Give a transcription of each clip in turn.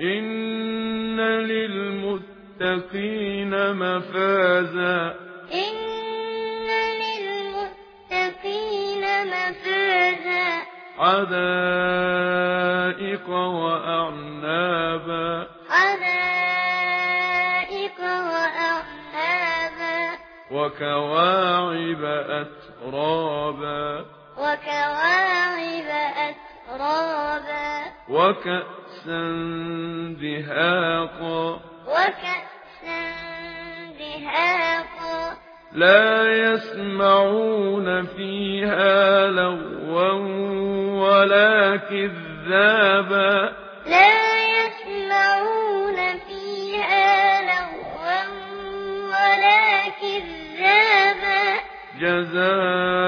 إن للمتقين مفازا إن للمتقين مفازا عدائق وأعنابا عدائق وأعنابا وكواعب أترابا وكواعب أترابا غرابا وكأسا دهاقا وكأسا دهاقا لا يسمعون فيها لغوا ولا كذابا لا يسمعون فيها لغوا ولا كذابا جزاء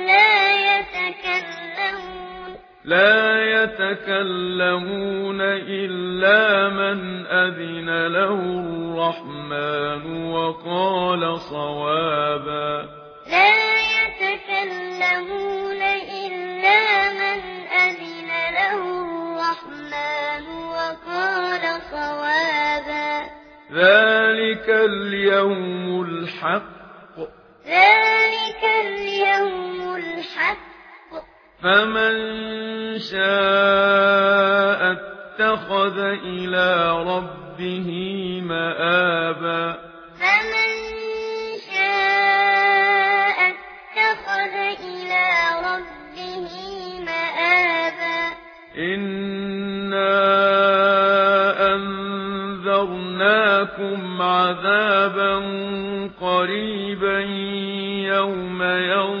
لا يتكلمون إلا من أذن له الرحمن وقال صوابا. لا يتكلمون إلا من أذن له الرحمن وقال صوابا. ذلك اليوم الحق. ذلك اليوم الحق. فمن شاء اتخذ إلى ربه مآبا فمن شاء اتخذ إلى ربه مآبا إنا أنذرناكم عذابا قريبا يوم يوم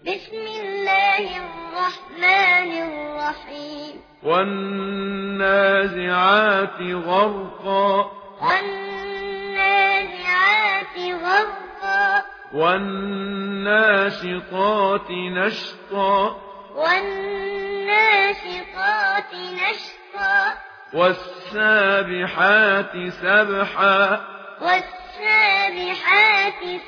بسم الله الرحمن الرحيم. والنازعات غرقا. والنازعات غرقا. والناشطات نشطا. والناشطات نشطا. والسابحات سبحا. والسابحات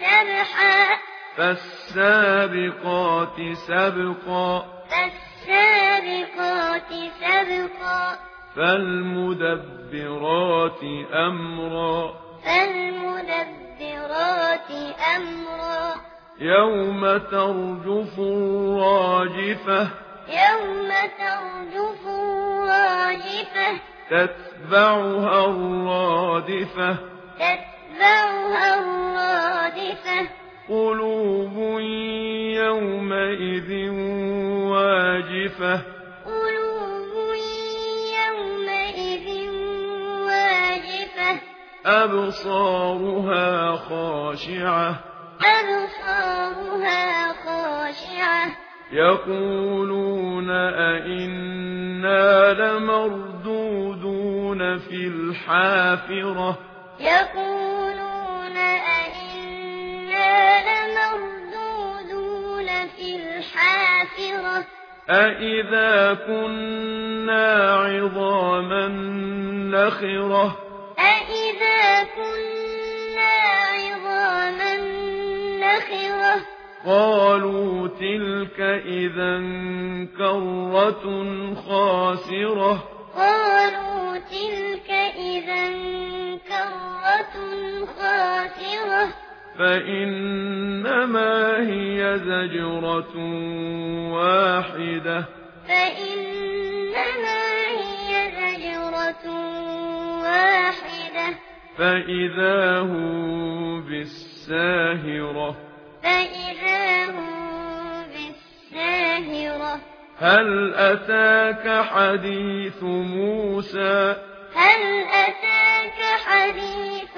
سبحا. فالسابقات سبقا. فالسابقات سبقا. فالمدبرات أمرا. فالمدبرات أمرا. يوم ترجف الراجفة. يوم ترجف الراجفة. تتبعها الرادفة. تتبعها الرادفة. قلوب يومئذ واجفة. قلوب يومئذ واجفة. أبصارها خاشعة. أبصارها خاشعة. يقولون أئنا لمردودون في الحافرة. يقولون الْحَافِرَةِ. أَإِذَا كُنَّا عِظَامًا نَخِرَةً أَإِذَا كُنَّا عِظَامًا نَخِرَةً قَالُوا تِلْكَ إِذًا كَرَّةٌ خَاسِرَةٌ قَالُوا تِلْكَ إِذًا كَرَّةٌ خَاسِرَةٌ فإنما هي زجرة واحدة. فإنما هي زجرة واحدة. فإذا هو بالساهرة. فإذا هو بالساهرة. هل أتاك حديث موسى؟ هل أتاك حديث